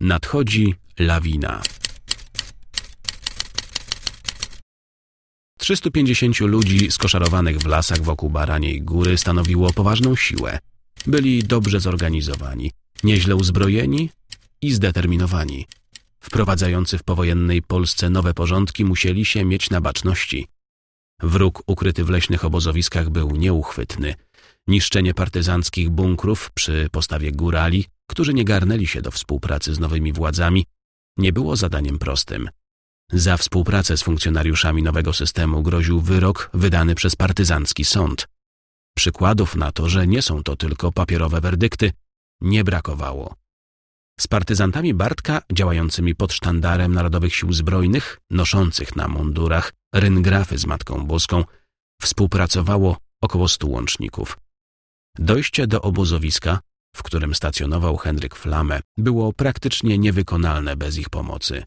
Nadchodzi lawina. 350 ludzi skoszarowanych w lasach wokół Baraniej Góry stanowiło poważną siłę. Byli dobrze zorganizowani, nieźle uzbrojeni i zdeterminowani. Wprowadzający w powojennej Polsce nowe porządki musieli się mieć na baczności. Wróg ukryty w leśnych obozowiskach był nieuchwytny. Niszczenie partyzanckich bunkrów przy postawie górali, którzy nie garnęli się do współpracy z nowymi władzami, nie było zadaniem prostym. Za współpracę z funkcjonariuszami nowego systemu groził wyrok wydany przez partyzancki sąd. Przykładów na to, że nie są to tylko papierowe werdykty, nie brakowało. Z partyzantami Bartka, działającymi pod sztandarem Narodowych Sił Zbrojnych, noszących na mundurach ryngrafy z Matką Boską, współpracowało około stu łączników. Dojście do obozowiska, w którym stacjonował Henryk Flame, było praktycznie niewykonalne bez ich pomocy.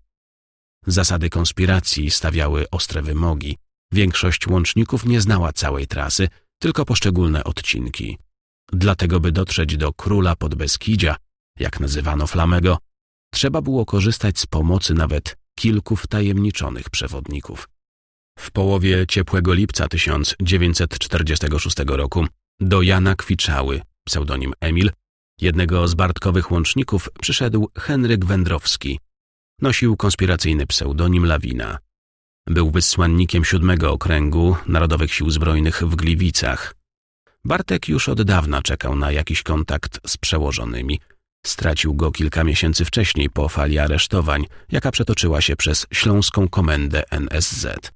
Zasady konspiracji stawiały ostre wymogi. Większość łączników nie znała całej trasy, tylko poszczególne odcinki. Dlatego, by dotrzeć do króla Podbeskidzia, jak nazywano Flamego, trzeba było korzystać z pomocy nawet kilku wtajemniczonych przewodników. W połowie ciepłego lipca 1946 roku do Jana Kwiczały, pseudonim Emil, jednego z Bartkowych łączników, przyszedł Henryk Wędrowski. Nosił konspiracyjny pseudonim Lawina. Był wysłannikiem siódmego okręgu Narodowych Sił Zbrojnych w Gliwicach. Bartek już od dawna czekał na jakiś kontakt z przełożonymi. Stracił go kilka miesięcy wcześniej po fali aresztowań, jaka przetoczyła się przez śląską komendę NSZ.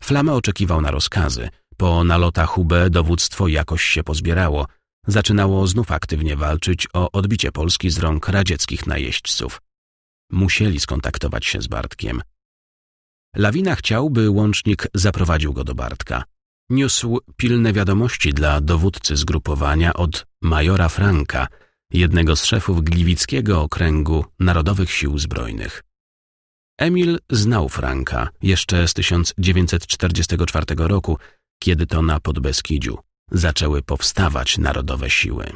Flamę oczekiwał na rozkazy. Po nalotach UB dowództwo jakoś się pozbierało. Zaczynało znów aktywnie walczyć o odbicie Polski z rąk radzieckich najeźdźców. Musieli skontaktować się z Bartkiem. Lawina chciał, by łącznik zaprowadził go do Bartka. Niósł pilne wiadomości dla dowódcy zgrupowania od majora Franka, jednego z szefów Gliwickiego Okręgu Narodowych Sił Zbrojnych. Emil znał Franka jeszcze z 1944 roku, kiedy to na Podbeskidziu zaczęły powstawać narodowe siły.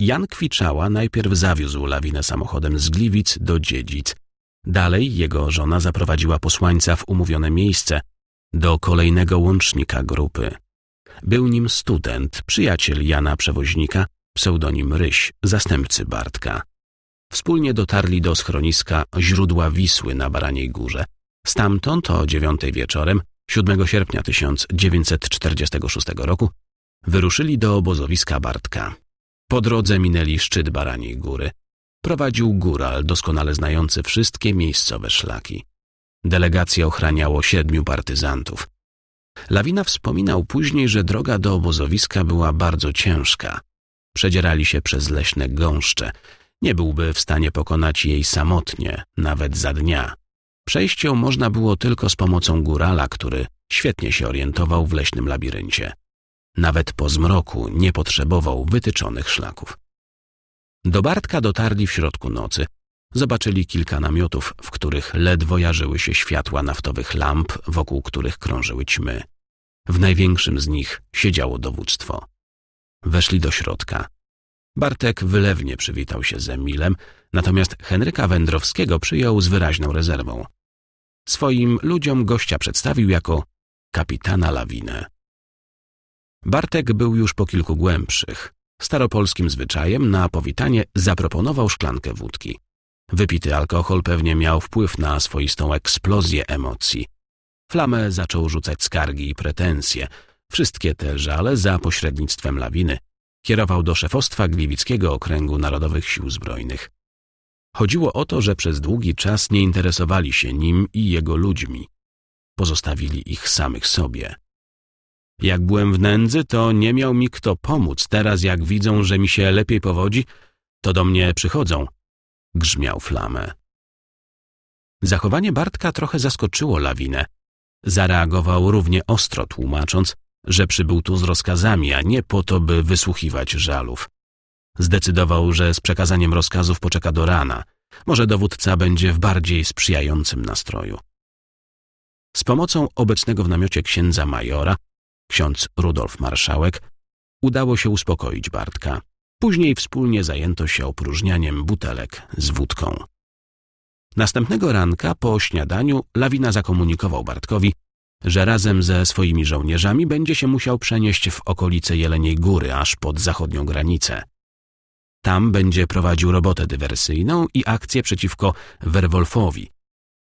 Jan Kwiczała najpierw zawiózł lawinę samochodem z Gliwic do Dziedzic. Dalej jego żona zaprowadziła posłańca w umówione miejsce do kolejnego łącznika grupy. Był nim student, przyjaciel Jana Przewoźnika, pseudonim Ryś, zastępcy Bartka. Wspólnie dotarli do schroniska źródła Wisły na Baraniej Górze. Stamtąd o dziewiątej wieczorem, 7 sierpnia 1946 roku, wyruszyli do obozowiska Bartka. Po drodze minęli szczyt Baraniej Góry. Prowadził góral doskonale znający wszystkie miejscowe szlaki. Delegację ochraniało siedmiu partyzantów. Lawina wspominał później, że droga do obozowiska była bardzo ciężka. Przedzierali się przez leśne gąszcze. Nie byłby w stanie pokonać jej samotnie, nawet za dnia. Przejść ją można było tylko z pomocą górala, który świetnie się orientował w leśnym labiryncie. Nawet po zmroku nie potrzebował wytyczonych szlaków. Do Bartka dotarli w środku nocy. Zobaczyli kilka namiotów, w których ledwo jarzyły się światła naftowych lamp, wokół których krążyły ćmy. W największym z nich siedziało dowództwo. Weszli do środka. Bartek wylewnie przywitał się z Emilem, natomiast Henryka Wędrowskiego przyjął z wyraźną rezerwą. Swoim ludziom gościa przedstawił jako kapitana Lawinę. Bartek był już po kilku głębszych. Staropolskim zwyczajem na powitanie zaproponował szklankę wódki. Wypity alkohol pewnie miał wpływ na swoistą eksplozję emocji. Flamę zaczął rzucać skargi i pretensje. Wszystkie te żale za pośrednictwem lawiny kierował do szefostwa Gliwickiego Okręgu Narodowych Sił Zbrojnych. Chodziło o to, że przez długi czas nie interesowali się nim i jego ludźmi. Pozostawili ich samych sobie. Jak byłem w nędzy, to nie miał mi kto pomóc. Teraz jak widzą, że mi się lepiej powodzi, to do mnie przychodzą. Grzmiał flamę. Zachowanie Bartka trochę zaskoczyło lawinę. Zareagował równie ostro, tłumacząc, że przybył tu z rozkazami, a nie po to, by wysłuchiwać żalów. Zdecydował, że z przekazaniem rozkazów poczeka do rana. Może dowódca będzie w bardziej sprzyjającym nastroju. Z pomocą obecnego w namiocie księdza majora, ksiądz Rudolf Marszałek, udało się uspokoić Bartka. Później wspólnie zajęto się opróżnianiem butelek z wódką. Następnego ranka po śniadaniu Lawina zakomunikował Bartkowi, że razem ze swoimi żołnierzami będzie się musiał przenieść w okolice Jeleniej Góry, aż pod zachodnią granicę. Tam będzie prowadził robotę dywersyjną i akcję przeciwko Werwolfowi.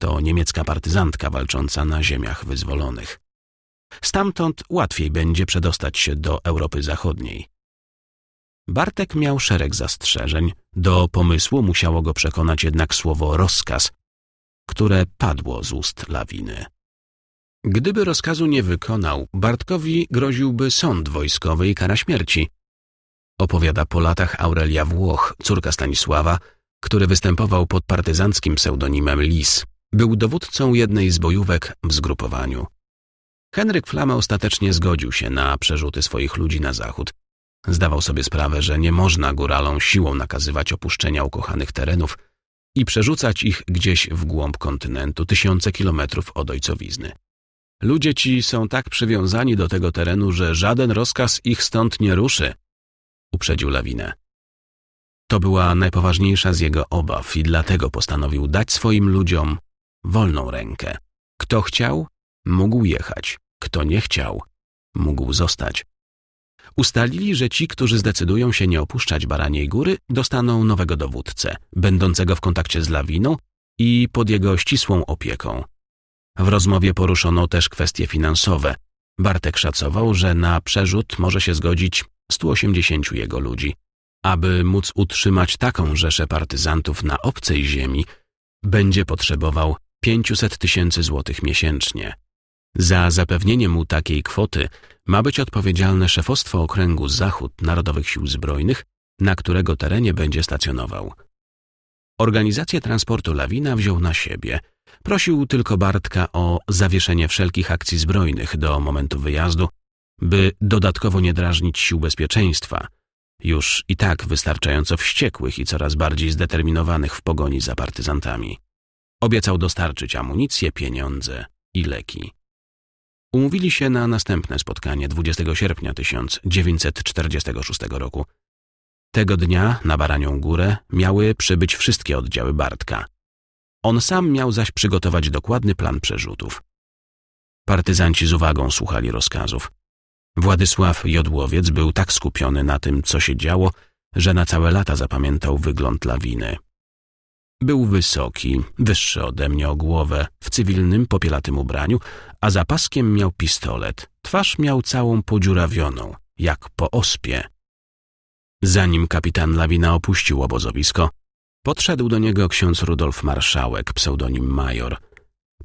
To niemiecka partyzantka walcząca na ziemiach wyzwolonych. Stamtąd łatwiej będzie przedostać się do Europy Zachodniej. Bartek miał szereg zastrzeżeń. Do pomysłu musiało go przekonać jednak słowo rozkaz, które padło z ust lawiny. Gdyby rozkazu nie wykonał, Bartkowi groziłby sąd wojskowy i kara śmierci. Opowiada po latach Aurelia Włoch, córka Stanisława, który występował pod partyzanckim pseudonimem Lis. Był dowódcą jednej z bojówek w zgrupowaniu. Henryk Flama ostatecznie zgodził się na przerzuty swoich ludzi na zachód. Zdawał sobie sprawę, że nie można góralom siłą nakazywać opuszczenia ukochanych terenów i przerzucać ich gdzieś w głąb kontynentu, tysiące kilometrów od ojcowizny. Ludzie ci są tak przywiązani do tego terenu, że żaden rozkaz ich stąd nie ruszy, uprzedził lawinę. To była najpoważniejsza z jego obaw i dlatego postanowił dać swoim ludziom wolną rękę. Kto chciał, mógł jechać. Kto nie chciał, mógł zostać. Ustalili, że ci, którzy zdecydują się nie opuszczać Baraniej Góry, dostaną nowego dowódcę, będącego w kontakcie z lawiną i pod jego ścisłą opieką. W rozmowie poruszono też kwestie finansowe. Bartek szacował, że na przerzut może się zgodzić 180 jego ludzi. Aby móc utrzymać taką rzeszę partyzantów na obcej ziemi, będzie potrzebował 500 tysięcy złotych miesięcznie. Za zapewnienie mu takiej kwoty ma być odpowiedzialne szefostwo okręgu Zachód Narodowych Sił Zbrojnych, na którego terenie będzie stacjonował. Organizację transportu Lawina wziął na siebie. Prosił tylko Bartka o zawieszenie wszelkich akcji zbrojnych do momentu wyjazdu, by dodatkowo nie drażnić sił bezpieczeństwa, już i tak wystarczająco wściekłych i coraz bardziej zdeterminowanych w pogoni za partyzantami. Obiecał dostarczyć amunicję, pieniądze i leki. Umówili się na następne spotkanie 20 sierpnia 1946 roku. Tego dnia na Baranią Górę miały przybyć wszystkie oddziały Bartka. On sam miał zaś przygotować dokładny plan przerzutów. Partyzanci z uwagą słuchali rozkazów. Władysław Jodłowiec był tak skupiony na tym, co się działo, że na całe lata zapamiętał wygląd lawiny. Był wysoki, wyższy ode mnie o głowę, w cywilnym, popielatym ubraniu, a za paskiem miał pistolet. Twarz miał całą podziurawioną, jak po ospie. Zanim kapitan Lawina opuścił obozowisko, podszedł do niego ksiądz Rudolf Marszałek, pseudonim Major.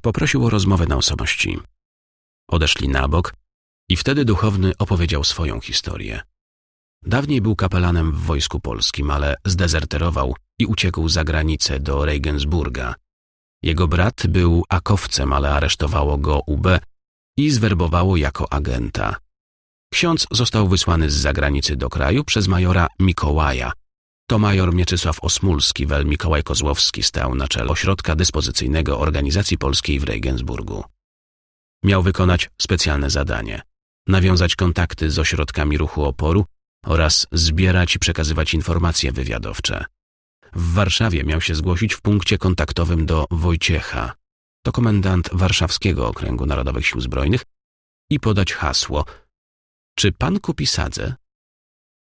Poprosił o rozmowę na osobności. Odeszli na bok i wtedy duchowny opowiedział swoją historię. Dawniej był kapelanem w wojsku polskim, ale zdezerterował i uciekł za granicę do Regensburga. Jego brat był akowcem, ale aresztowało go UB i zwerbowało jako agenta. Ksiądz został wysłany z zagranicy do kraju przez majora Mikołaja. To major Mieczysław Osmulski, wel Mikołaj Kozłowski stał na czele ośrodka dyspozycyjnego organizacji polskiej w Regensburgu. Miał wykonać specjalne zadanie nawiązać kontakty z ośrodkami ruchu oporu oraz zbierać i przekazywać informacje wywiadowcze. W Warszawie miał się zgłosić w punkcie kontaktowym do Wojciecha, to komendant Warszawskiego Okręgu Narodowych Sił Zbrojnych, i podać hasło Czy pan kupi sadzę?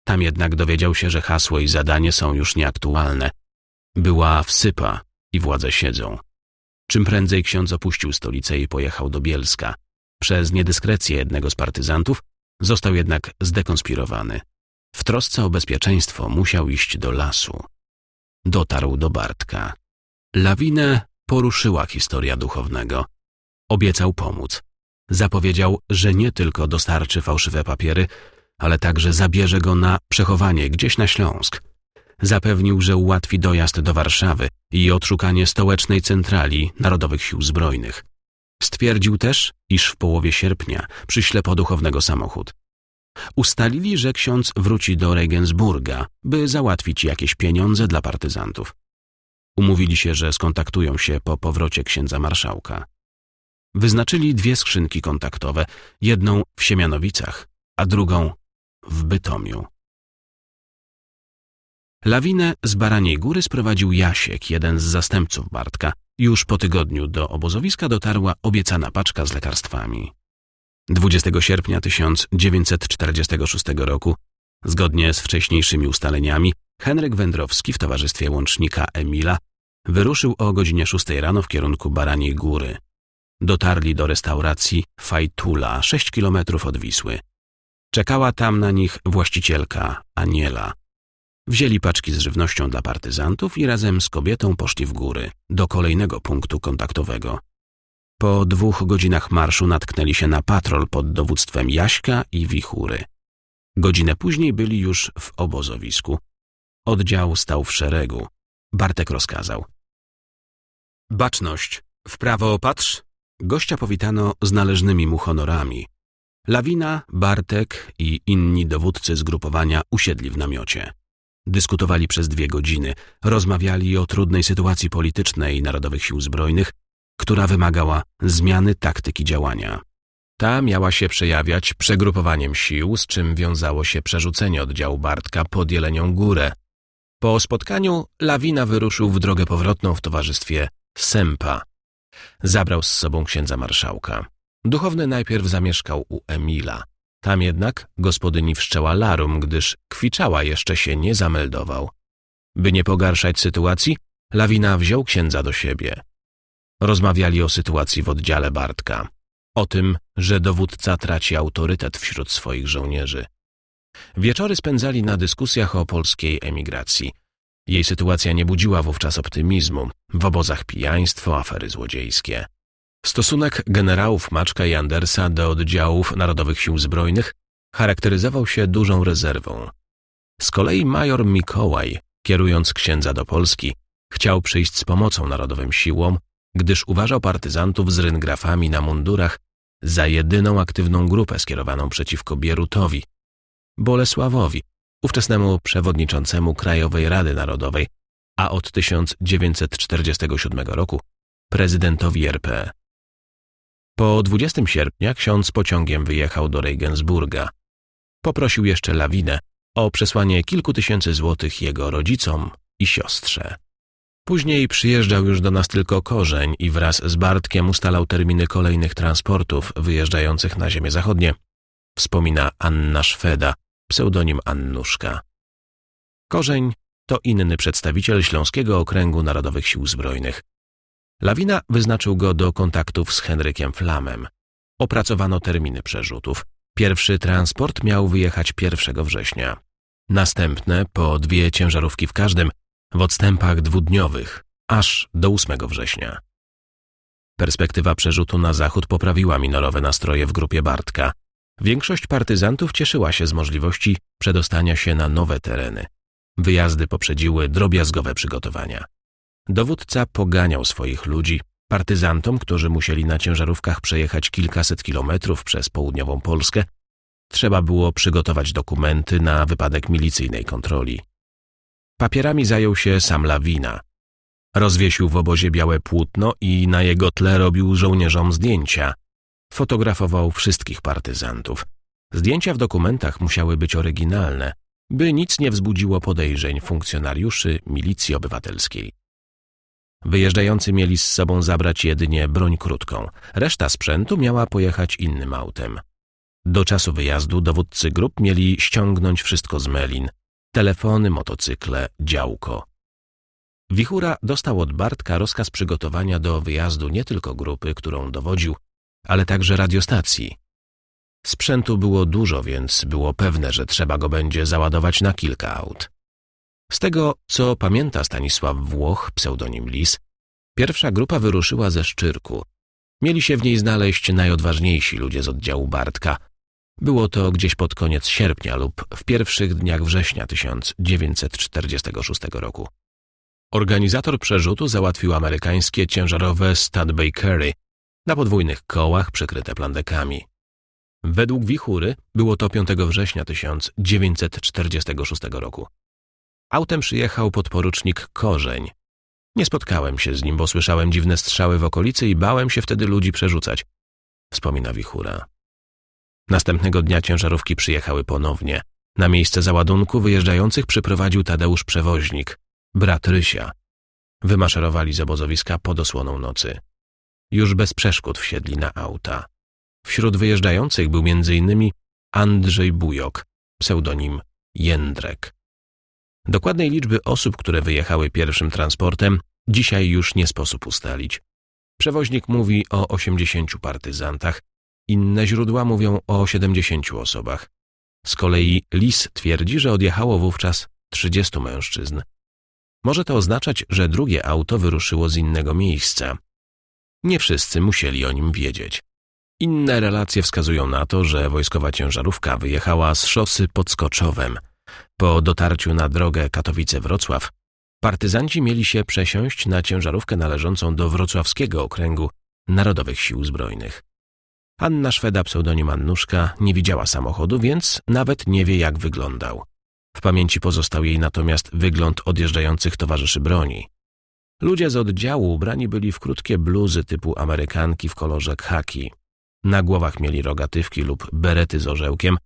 Tam jednak dowiedział się, że hasło i zadanie są już nieaktualne. Była wsypa i władze siedzą. Czym prędzej ksiądz opuścił stolicę i pojechał do Bielska. Przez niedyskrecję jednego z partyzantów został jednak zdekonspirowany. W trosce o bezpieczeństwo musiał iść do lasu. Dotarł do Bartka. Lawinę poruszyła historia duchownego. Obiecał pomóc. Zapowiedział, że nie tylko dostarczy fałszywe papiery, ale także zabierze go na przechowanie gdzieś na Śląsk. Zapewnił, że ułatwi dojazd do Warszawy i odszukanie stołecznej centrali Narodowych Sił Zbrojnych. Stwierdził też, iż w połowie sierpnia przyśle po duchownego samochód. Ustalili, że ksiądz wróci do Regensburga, by załatwić jakieś pieniądze dla partyzantów. Umówili się, że skontaktują się po powrocie księdza marszałka. Wyznaczyli dwie skrzynki kontaktowe, jedną w Siemianowicach, a drugą w Bytomiu. Lawinę z Baraniej Góry sprowadził Jasiek, jeden z zastępców Bartka. Już po tygodniu do obozowiska dotarła obiecana paczka z lekarstwami. 20 sierpnia 1946 roku, zgodnie z wcześniejszymi ustaleniami, Henryk Wędrowski w towarzystwie łącznika Emila wyruszył o godzinie 6 rano w kierunku Baraniej Góry. Dotarli do restauracji Fajtula, 6 kilometrów od Wisły. Czekała tam na nich właścicielka, Aniela. Wzięli paczki z żywnością dla partyzantów i razem z kobietą poszli w góry, do kolejnego punktu kontaktowego. Po dwóch godzinach marszu natknęli się na patrol pod dowództwem Jaśka i Wichury. Godzinę później byli już w obozowisku. Oddział stał w szeregu. Bartek rozkazał. Baczność! W prawo patrz! Gościa powitano z należnymi mu honorami. Lawina, Bartek i inni dowódcy zgrupowania usiedli w namiocie. Dyskutowali przez dwie godziny, rozmawiali o trudnej sytuacji politycznej Narodowych Sił Zbrojnych, która wymagała zmiany taktyki działania. Ta miała się przejawiać przegrupowaniem sił, z czym wiązało się przerzucenie oddziału Bartka pod Jelenią Górę. Po spotkaniu Lawina wyruszył w drogę powrotną w towarzystwie Sempa. Zabrał z sobą księdza marszałka. Duchowny najpierw zamieszkał u Emila. Tam jednak gospodyni wszczęła larum, gdyż kwiczała jeszcze się nie zameldował. By nie pogarszać sytuacji, Lawina wziął księdza do siebie. Rozmawiali o sytuacji w oddziale Bartka. O tym, że dowódca traci autorytet wśród swoich żołnierzy. Wieczory spędzali na dyskusjach o polskiej emigracji. Jej sytuacja nie budziła wówczas optymizmu. W obozach pijaństwo, afery złodziejskie. Stosunek generałów Maczka i Andersa do oddziałów Narodowych Sił Zbrojnych charakteryzował się dużą rezerwą. Z kolei major Mikołaj, kierując księdza do Polski, chciał przyjść z pomocą narodowym siłom, gdyż uważał partyzantów z ryngrafami na mundurach za jedyną aktywną grupę skierowaną przeciwko Bierutowi, Bolesławowi, ówczesnemu przewodniczącemu Krajowej Rady Narodowej, a od 1947 roku prezydentowi RP. Po 20 sierpnia ksiądz pociągiem wyjechał do Regensburga. Poprosił jeszcze lawinę o przesłanie kilku tysięcy złotych jego rodzicom i siostrze. Później przyjeżdżał już do nas tylko korzeń i wraz z Bartkiem ustalał terminy kolejnych transportów wyjeżdżających na ziemię zachodnie. Wspomina Anna Szweda, pseudonim Annuszka. Korzeń to inny przedstawiciel Śląskiego Okręgu Narodowych Sił Zbrojnych. Lawina wyznaczył go do kontaktów z Henrykiem Flamem. Opracowano terminy przerzutów. Pierwszy transport miał wyjechać 1 września. Następne, po dwie ciężarówki w każdym, w odstępach dwudniowych, aż do 8 września. Perspektywa przerzutu na zachód poprawiła minorowe nastroje w grupie Bartka. Większość partyzantów cieszyła się z możliwości przedostania się na nowe tereny. Wyjazdy poprzedziły drobiazgowe przygotowania. Dowódca poganiał swoich ludzi, partyzantom, którzy musieli na ciężarówkach przejechać kilkaset kilometrów przez południową Polskę, trzeba było przygotować dokumenty na wypadek milicyjnej kontroli. Papierami zajął się sam Lawina. Rozwiesił w obozie białe płótno i na jego tle robił żołnierzom zdjęcia. Fotografował wszystkich partyzantów. Zdjęcia w dokumentach musiały być oryginalne, by nic nie wzbudziło podejrzeń funkcjonariuszy milicji obywatelskiej. Wyjeżdżający mieli z sobą zabrać jedynie broń krótką. Reszta sprzętu miała pojechać innym autem. Do czasu wyjazdu dowódcy grup mieli ściągnąć wszystko z Melin. Telefony, motocykle, działko. Wichura dostał od Bartka rozkaz przygotowania do wyjazdu nie tylko grupy, którą dowodził, ale także radiostacji. Sprzętu było dużo, więc było pewne, że trzeba go będzie załadować na kilka aut. Z tego, co pamięta Stanisław Włoch, pseudonim Lis, pierwsza grupa wyruszyła ze Szczyrku. Mieli się w niej znaleźć najodważniejsi ludzie z oddziału Bartka. Było to gdzieś pod koniec sierpnia lub w pierwszych dniach września 1946 roku. Organizator przerzutu załatwił amerykańskie ciężarowe Studbury na podwójnych kołach przykryte plandekami. Według Wichury było to 5 września 1946 roku. Autem przyjechał podporucznik Korzeń. Nie spotkałem się z nim, bo słyszałem dziwne strzały w okolicy i bałem się wtedy ludzi przerzucać, wspomina Wichura. Następnego dnia ciężarówki przyjechały ponownie. Na miejsce załadunku wyjeżdżających przyprowadził Tadeusz Przewoźnik, brat Rysia. Wymaszerowali z obozowiska pod osłoną nocy. Już bez przeszkód wsiedli na auta. Wśród wyjeżdżających był m.in. Andrzej Bujok, pseudonim Jędrek. Dokładnej liczby osób, które wyjechały pierwszym transportem, dzisiaj już nie sposób ustalić. Przewoźnik mówi o 80 partyzantach, inne źródła mówią o 70 osobach. Z kolei Lis twierdzi, że odjechało wówczas 30 mężczyzn. Może to oznaczać, że drugie auto wyruszyło z innego miejsca. Nie wszyscy musieli o nim wiedzieć. Inne relacje wskazują na to, że wojskowa ciężarówka wyjechała z szosy pod Skoczowem. Po dotarciu na drogę Katowice-Wrocław, partyzanci mieli się przesiąść na ciężarówkę należącą do wrocławskiego okręgu Narodowych Sił Zbrojnych. Anna Szweda, pseudonim Annuszka, nie widziała samochodu, więc nawet nie wie, jak wyglądał. W pamięci pozostał jej natomiast wygląd odjeżdżających towarzyszy broni. Ludzie z oddziału ubrani byli w krótkie bluzy typu amerykanki w kolorze khaki. Na głowach mieli rogatywki lub berety z orzełkiem,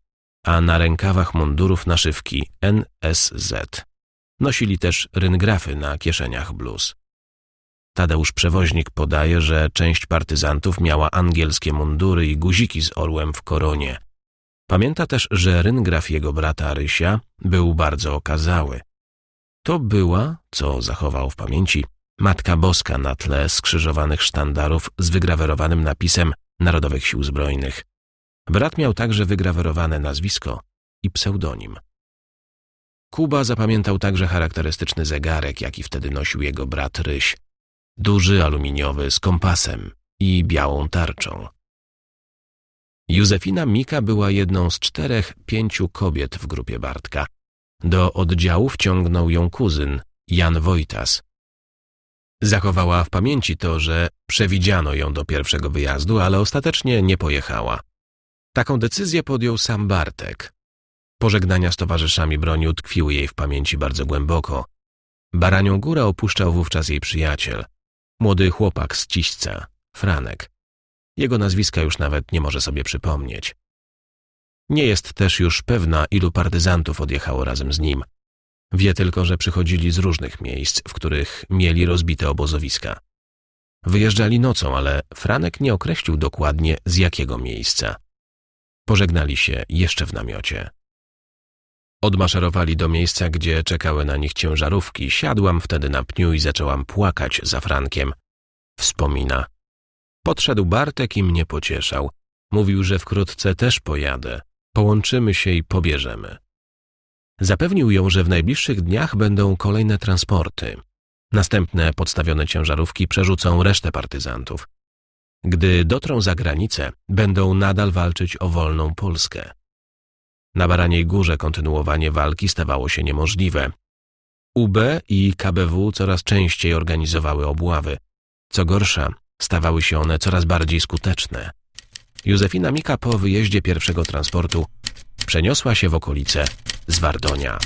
a na rękawach mundurów naszywki NSZ. Nosili też ryngrafy na kieszeniach bluz. Tadeusz Przewoźnik podaje, że część partyzantów miała angielskie mundury i guziki z orłem w koronie. Pamięta też, że ryngraf jego brata Rysia był bardzo okazały. To była, co zachował w pamięci, Matka Boska na tle skrzyżowanych sztandarów z wygrawerowanym napisem Narodowych Sił Zbrojnych. Brat miał także wygrawerowane nazwisko i pseudonim. Kuba zapamiętał także charakterystyczny zegarek, jaki wtedy nosił jego brat Ryś. Duży, aluminiowy, z kompasem i białą tarczą. Józefina Mika była jedną z czterech, pięciu kobiet w grupie Bartka. Do oddziału wciągnął ją kuzyn, Jan Wojtas. Zachowała w pamięci to, że przewidziano ją do pierwszego wyjazdu, ale ostatecznie nie pojechała. Taką decyzję podjął sam Bartek. Pożegnania z towarzyszami broni utkwiły jej w pamięci bardzo głęboko. Baranią górę opuszczał wówczas jej przyjaciel, młody chłopak z Ciśca, Franek. Jego nazwiska już nawet nie może sobie przypomnieć. Nie jest też już pewna, ilu partyzantów odjechało razem z nim. Wie tylko, że przychodzili z różnych miejsc, w których mieli rozbite obozowiska. Wyjeżdżali nocą, ale Franek nie określił dokładnie z jakiego miejsca. Pożegnali się jeszcze w namiocie. Odmaszerowali do miejsca, gdzie czekały na nich ciężarówki. Siadłam wtedy na pniu i zaczęłam płakać za Frankiem. Wspomina. Podszedł Bartek i mnie pocieszał. Mówił, że wkrótce też pojadę. Połączymy się i pobierzemy. Zapewnił ją, że w najbliższych dniach będą kolejne transporty. Następne podstawione ciężarówki przerzucą resztę partyzantów. Gdy dotrą za granicę, będą nadal walczyć o wolną Polskę. Na Baraniej Górze kontynuowanie walki stawało się niemożliwe. UB i KBW coraz częściej organizowały obławy. Co gorsza, stawały się one coraz bardziej skuteczne. Józefina Mika po wyjeździe pierwszego transportu przeniosła się w okolice Zwardonia.